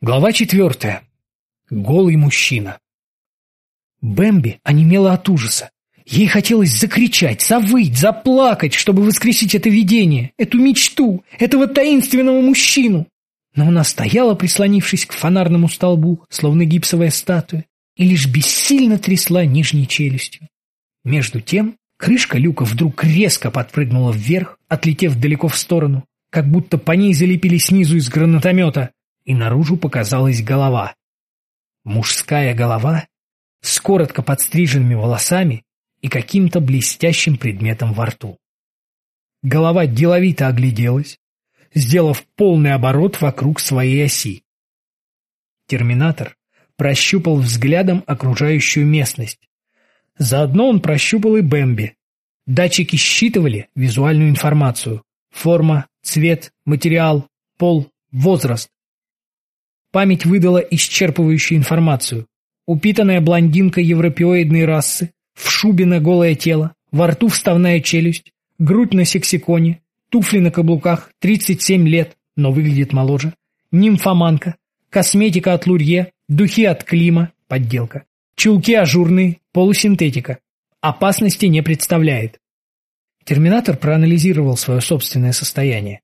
Глава четвертая. Голый мужчина. Бэмби онемела от ужаса. Ей хотелось закричать, завыть, заплакать, чтобы воскресить это видение, эту мечту, этого таинственного мужчину. Но она стояла, прислонившись к фонарному столбу, словно гипсовая статуя, и лишь бессильно трясла нижней челюстью. Между тем крышка люка вдруг резко подпрыгнула вверх, отлетев далеко в сторону, как будто по ней залепили снизу из гранатомета и наружу показалась голова. Мужская голова с коротко подстриженными волосами и каким-то блестящим предметом во рту. Голова деловито огляделась, сделав полный оборот вокруг своей оси. Терминатор прощупал взглядом окружающую местность. Заодно он прощупал и Бэмби. Датчики считывали визуальную информацию. Форма, цвет, материал, пол, возраст. Память выдала исчерпывающую информацию. Упитанная блондинка европеоидной расы, в шубе на голое тело, во рту вставная челюсть, грудь на сексиконе, туфли на каблуках, 37 лет, но выглядит моложе, нимфоманка, косметика от Лурье, духи от Клима, подделка, чулки ажурные, полусинтетика. Опасности не представляет. Терминатор проанализировал свое собственное состояние.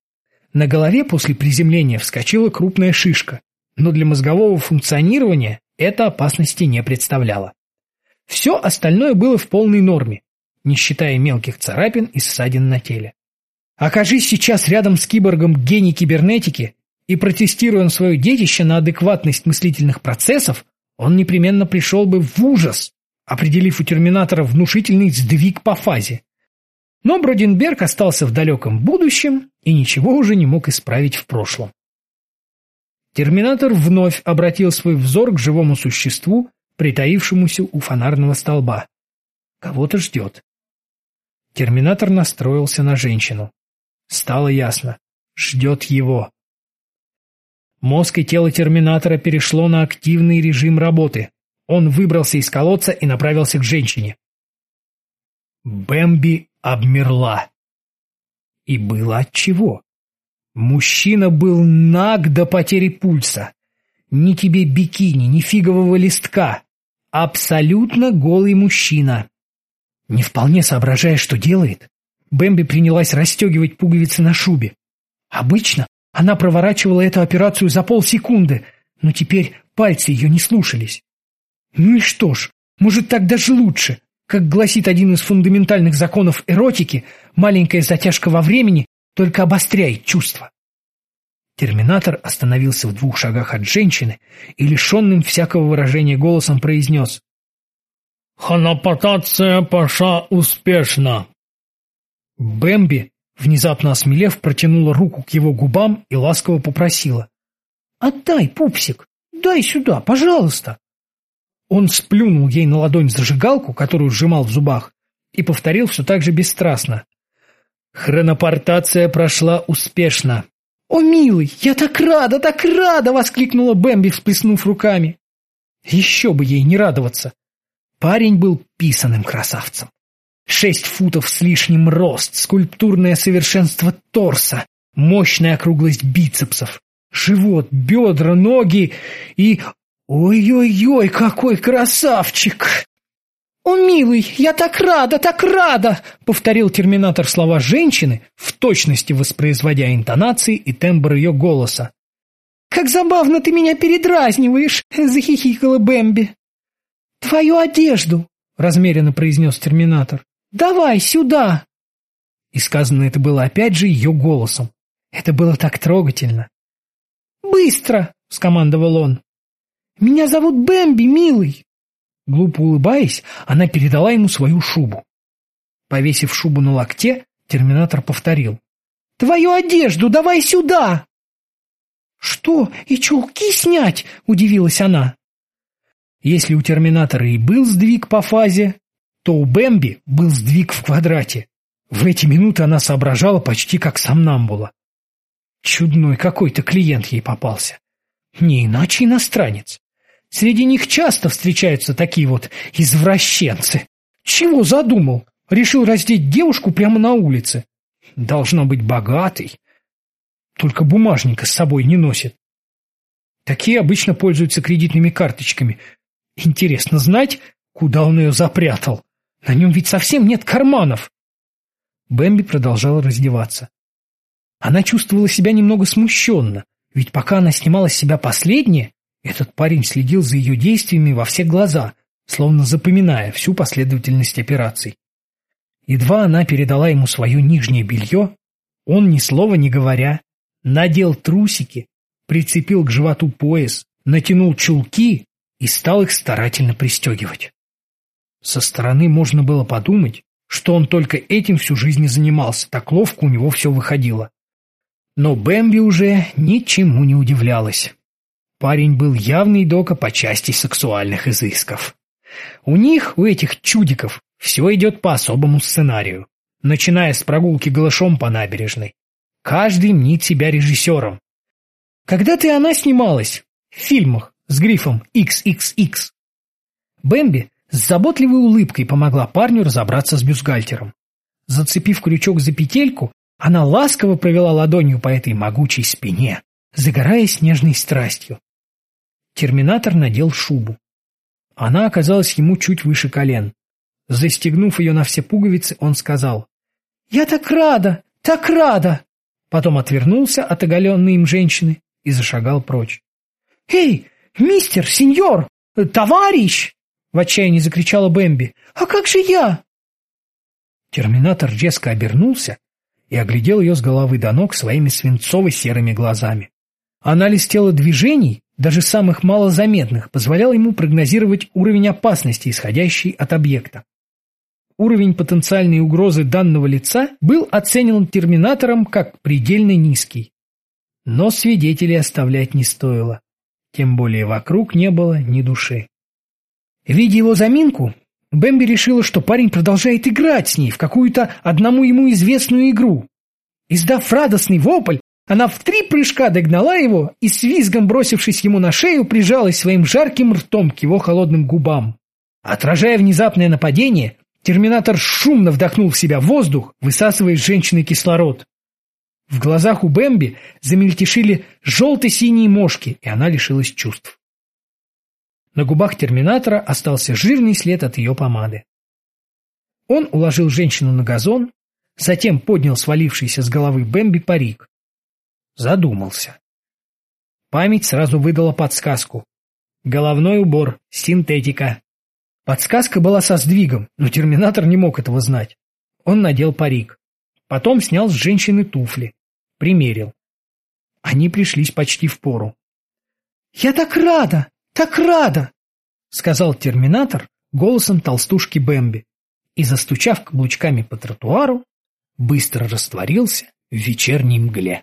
На голове после приземления вскочила крупная шишка, но для мозгового функционирования это опасности не представляло. Все остальное было в полной норме, не считая мелких царапин и ссадин на теле. Окажись сейчас рядом с киборгом гений кибернетики и протестируя свое детище на адекватность мыслительных процессов, он непременно пришел бы в ужас, определив у терминатора внушительный сдвиг по фазе. Но Броденберг остался в далеком будущем и ничего уже не мог исправить в прошлом. Терминатор вновь обратил свой взор к живому существу, притаившемуся у фонарного столба. Кого-то ждет. Терминатор настроился на женщину. Стало ясно. Ждет его. Мозг и тело Терминатора перешло на активный режим работы. Он выбрался из колодца и направился к женщине. Бэмби обмерла. И было отчего. Мужчина был наг до потери пульса. Ни тебе бикини, ни фигового листка. Абсолютно голый мужчина. Не вполне соображая, что делает, Бэмби принялась расстегивать пуговицы на шубе. Обычно она проворачивала эту операцию за полсекунды, но теперь пальцы ее не слушались. Ну и что ж, может так даже лучше. Как гласит один из фундаментальных законов эротики, маленькая затяжка во времени только обостряет чувства. Терминатор остановился в двух шагах от женщины и лишенным всякого выражения голосом произнес «Ханапатация пошла успешно». Бэмби, внезапно осмелев, протянула руку к его губам и ласково попросила «Отдай, пупсик, дай сюда, пожалуйста». Он сплюнул ей на ладонь зажигалку, которую сжимал в зубах, и повторил все так же бесстрастно. Хронопортация прошла успешно. «О, милый, я так рада, так рада!» — воскликнула Бэмби, всплеснув руками. Еще бы ей не радоваться. Парень был писаным красавцем. Шесть футов с лишним рост, скульптурное совершенство торса, мощная округлость бицепсов, живот, бедра, ноги и... Ой-ой-ой, какой красавчик! «О, милый, я так рада, так рада!» — повторил терминатор слова женщины, в точности воспроизводя интонации и тембр ее голоса. «Как забавно ты меня передразниваешь!» — захихикала Бэмби. «Твою одежду!» — размеренно произнес терминатор. «Давай сюда!» И сказано это было опять же ее голосом. Это было так трогательно. «Быстро!» — скомандовал он. «Меня зовут Бэмби, милый!» Глупо улыбаясь, она передала ему свою шубу. Повесив шубу на локте, терминатор повторил. «Твою одежду давай сюда!» «Что, и чулки снять?» — удивилась она. Если у терминатора и был сдвиг по фазе, то у Бэмби был сдвиг в квадрате. В эти минуты она соображала почти как сомнамбула. Чудной какой-то клиент ей попался. Не иначе иностранец. Среди них часто встречаются такие вот извращенцы. Чего задумал? Решил раздеть девушку прямо на улице. Должно быть богатый. Только бумажника с собой не носит. Такие обычно пользуются кредитными карточками. Интересно знать, куда он ее запрятал. На нем ведь совсем нет карманов. Бэмби продолжала раздеваться. Она чувствовала себя немного смущенно, ведь пока она снимала с себя последнее, этот парень следил за ее действиями во все глаза, словно запоминая всю последовательность операций. Едва она передала ему свое нижнее белье, он, ни слова не говоря, надел трусики, прицепил к животу пояс, натянул чулки и стал их старательно пристегивать. Со стороны можно было подумать, что он только этим всю жизнь и занимался, так ловко у него все выходило. Но Бэмби уже ничему не удивлялась. Парень был явный дока по части сексуальных изысков. У них, у этих чудиков, все идет по особому сценарию, начиная с прогулки голышом по набережной. Каждый мнит себя режиссером. Когда-то и она снималась в фильмах с грифом XXX. Бэмби с заботливой улыбкой помогла парню разобраться с бюстгальтером. Зацепив крючок за петельку, она ласково провела ладонью по этой могучей спине, загораясь нежной страстью. Терминатор надел шубу. Она оказалась ему чуть выше колен. Застегнув ее на все пуговицы, он сказал, «Я так рада, так рада!» Потом отвернулся от оголенной им женщины и зашагал прочь. «Эй, мистер, сеньор, товарищ!» В отчаянии закричала Бэмби. «А как же я?» Терминатор резко обернулся и оглядел ее с головы до ног своими свинцово-серыми глазами. Анализ тела движений, даже самых малозаметных, позволял ему прогнозировать уровень опасности, исходящий от объекта. Уровень потенциальной угрозы данного лица был оценен терминатором как предельно низкий. Но свидетелей оставлять не стоило, тем более вокруг не было ни души. Видя его заминку, Бэмби решила, что парень продолжает играть с ней в какую-то одному ему известную игру. Издав радостный вопль, она в три прыжка догнала его и с визгом, бросившись ему на шею, прижалась своим жарким ртом к его холодным губам. Отражая внезапное нападение, терминатор шумно вдохнул в себя воздух, высасывая из женщины кислород. В глазах у Бэмби замельтешили желто-синие мошки, и она лишилась чувств. На губах терминатора остался жирный след от ее помады. Он уложил женщину на газон, затем поднял свалившийся с головы Бэмби парик. Задумался. Память сразу выдала подсказку. Головной убор, синтетика. Подсказка была со сдвигом, но терминатор не мог этого знать. Он надел парик. Потом снял с женщины туфли. Примерил. Они пришлись почти в пору. «Я так рада! Так рада!» — сказал терминатор голосом толстушки Бэмби и, застучав каблучками по тротуару, быстро растворился в вечерней мгле.